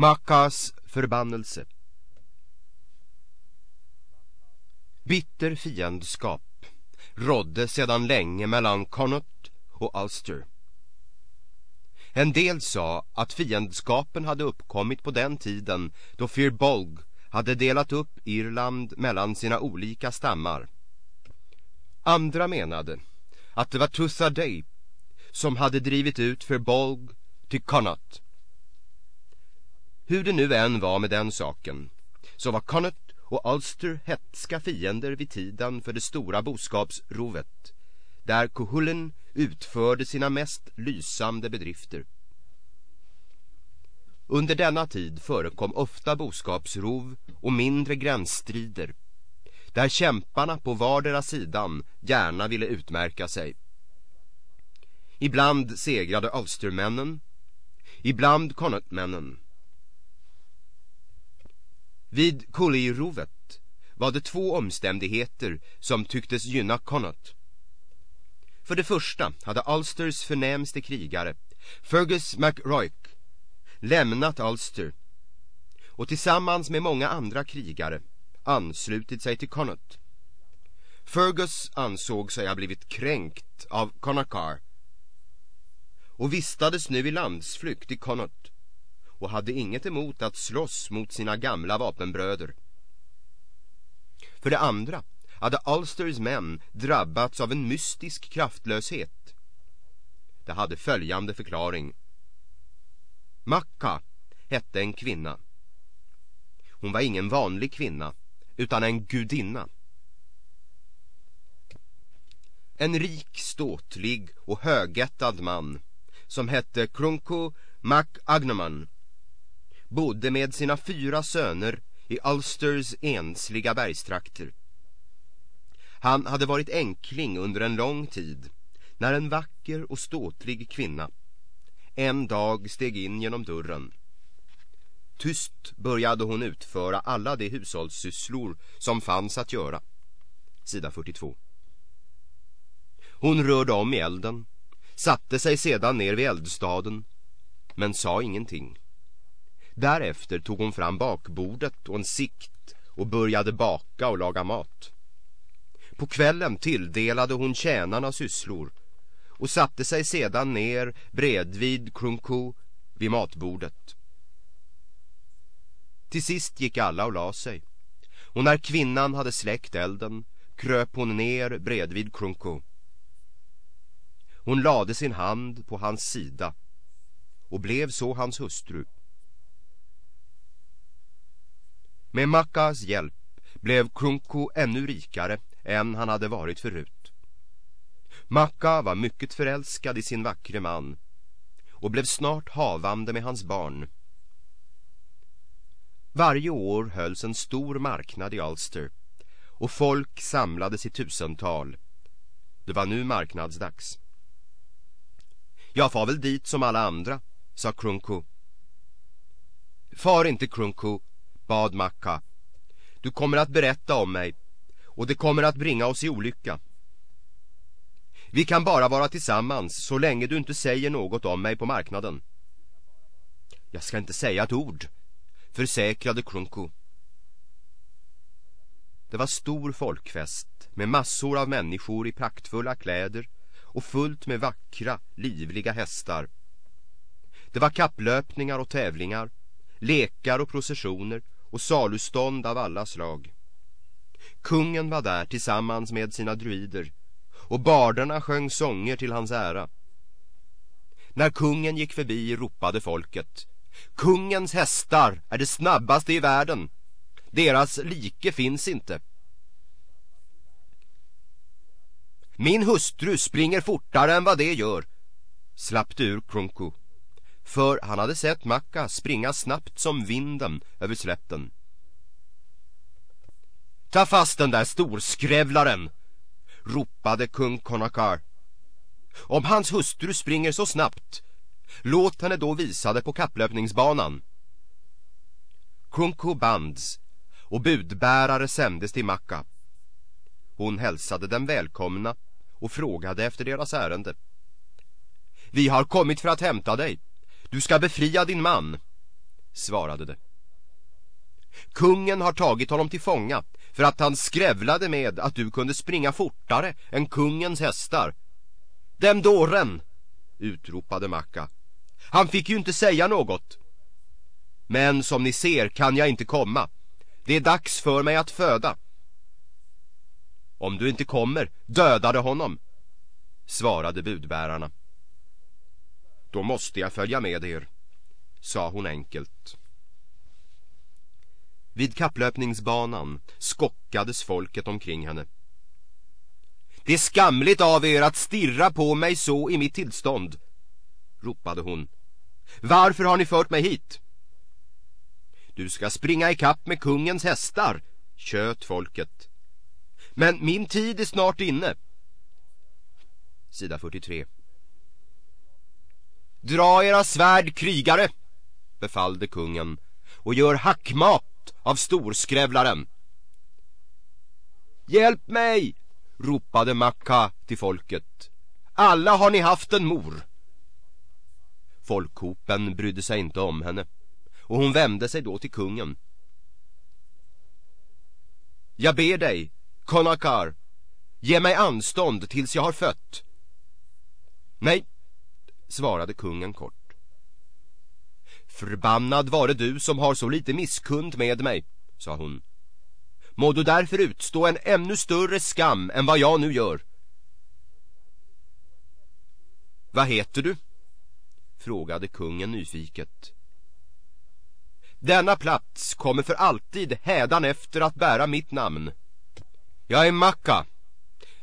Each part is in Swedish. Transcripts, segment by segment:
Makas förbannelse Bitter fiendskap rådde sedan länge mellan Connaught och Ulster. En del sa att fiendskapen hade uppkommit på den tiden då Firbolg hade delat upp Irland mellan sina olika stammar. Andra menade att det var Tussadey som hade drivit ut Firbolg till Connaught. Hur det nu än var med den saken så var Connaught och Ulster hetska fiender vid tiden för det stora boskapsrovet där Cuchulainn utförde sina mest lysande bedrifter. Under denna tid förekom ofta boskapsrov och mindre gränsstrider där kämparna på vardera sidan gärna ville utmärka sig. Ibland segrade Ulstermännen, ibland Connaught-männen vid Cully-rovet var det två omständigheter som tycktes gynna Connaught. För det första hade Ulsters förnämste krigare, Fergus MacRoick, lämnat Ulster och tillsammans med många andra krigare anslutit sig till Connaught. Fergus ansåg sig ha blivit kränkt av Connachar och vistades nu i landsflykt i Connaught och hade inget emot att slåss mot sina gamla vapenbröder. För det andra hade Ulsters män drabbats av en mystisk kraftlöshet. Det hade följande förklaring. Macka hette en kvinna. Hon var ingen vanlig kvinna, utan en gudinna. En rik, ståtlig och högättad man som hette Krunko Mac Agnoman bodde med sina fyra söner i Ulsters ensliga bergstrakter. Han hade varit enkling under en lång tid när en vacker och ståtlig kvinna en dag steg in genom dörren. Tyst började hon utföra alla de hushållssysslor som fanns att göra. Sida 42. Hon rörde om i elden, satte sig sedan ner vid eldstaden, men sa ingenting. Därefter tog hon fram bakbordet och en sikt och började baka och laga mat. På kvällen tilldelade hon tjänarna sysslor och satte sig sedan ner bredvid Krunko vid matbordet. Till sist gick alla och la sig och när kvinnan hade släckt elden kröp hon ner bredvid Krunko. Hon lade sin hand på hans sida och blev så hans hustru. Med Makkas hjälp blev Krunko ännu rikare än han hade varit förut. Makka var mycket förälskad i sin vackre man och blev snart havande med hans barn. Varje år hölls en stor marknad i Ulster och folk samlades i tusental. Det var nu marknadsdags. Jag far väl dit som alla andra, sa Krunko. Far inte Krunko, bad Makka. Du kommer att berätta om mig och det kommer att bringa oss i olycka. Vi kan bara vara tillsammans så länge du inte säger något om mig på marknaden. Jag ska inte säga ett ord, försäkrade Krunko. Det var stor folkfest med massor av människor i praktfulla kläder och fullt med vackra, livliga hästar. Det var kapplöpningar och tävlingar, lekar och processioner och salustånd av alla slag. Kungen var där tillsammans med sina druider och barderna sjöng sånger till hans ära. När kungen gick förbi ropade folket Kungens hästar är det snabbaste i världen. Deras like finns inte. Min hustru springer fortare än vad det gör, slappte ur Krunko för han hade sett Macka springa snabbt som vinden över slätten. Ta fast den där storskrävlaren, ropade kung Konakar. Om hans hustru springer så snabbt, låt henne då visa det på kapplöpningsbanan. Kunko bands och budbärare sändes till Macka. Hon hälsade dem välkomna och frågade efter deras ärende. Vi har kommit för att hämta dig, du ska befria din man. svarade det. Kungen har tagit honom till fånga för att han skrävlade med att du kunde springa fortare än kungens hästar. Dem dåren! utropade Macka. Han fick ju inte säga något. Men som ni ser kan jag inte komma. Det är dags för mig att föda. Om du inte kommer, dödade honom, svarade budbärarna. Då måste jag följa med er, sa hon enkelt. Vid kapplöpningsbanan skockades folket omkring henne. Det är skamligt av er att stirra på mig så i mitt tillstånd, ropade hon. Varför har ni fört mig hit? Du ska springa i kapp med kungens hästar, tjöt folket. Men min tid är snart inne. Sida 43. Dra era svärd, krigare, befallde kungen, och gör hackmat av storskrävlaren. Hjälp mig, ropade Makka till folket. Alla har ni haft en mor. Folkhopen brydde sig inte om henne och hon vände sig då till kungen. Jag ber dig, Konakar, ge mig anstånd tills jag har fött. Nej, svarade kungen kort. Förbannad vare du som har så lite misskund med mig, sa hon. Må du därför utstå en ännu större skam än vad jag nu gör. Vad heter du? frågade kungen nyfiket. Denna plats kommer för alltid hädan efter att bära mitt namn. Jag är Makka,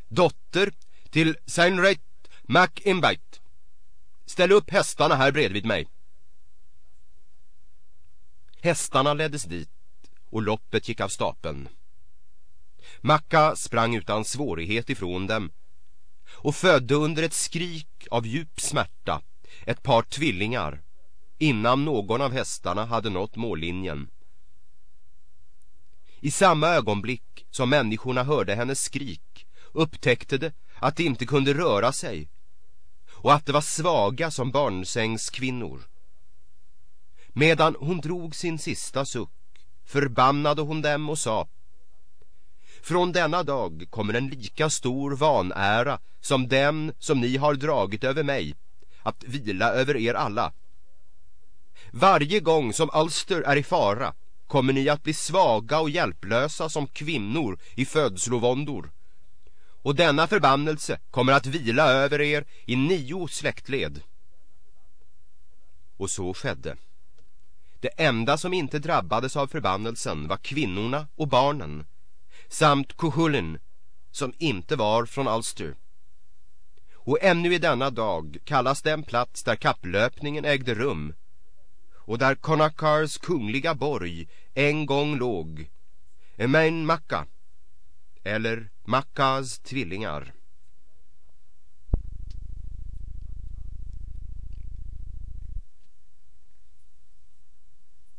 dotter till Seinreit MacInbite. Ställ upp hästarna här bredvid mig. Hästarna leddes dit och loppet gick av stapeln. Macka sprang utan svårighet ifrån dem och födde under ett skrik av djup smärta ett par tvillingar innan någon av hästarna hade nått mållinjen. I samma ögonblick som människorna hörde hennes skrik upptäckte de att de inte kunde röra sig och att de var svaga som barnsängskvinnor. Medan hon drog sin sista suck förbannade hon dem och sa Från denna dag kommer en lika stor vanära som den som ni har dragit över mig att vila över er alla. Varje gång som Ulster är i fara kommer ni att bli svaga och hjälplösa som kvinnor i födslovåndor. Och denna förbannelse kommer att vila över er i nio släktled. Och så skedde. Det enda som inte drabbades av förbannelsen var kvinnorna och barnen samt Kohulin, som inte var från Ulster. Och ännu i denna dag kallas den plats där kapplöpningen ägde rum och där Konakars kungliga borg en gång låg Emain Makka eller Makkas tvillingar.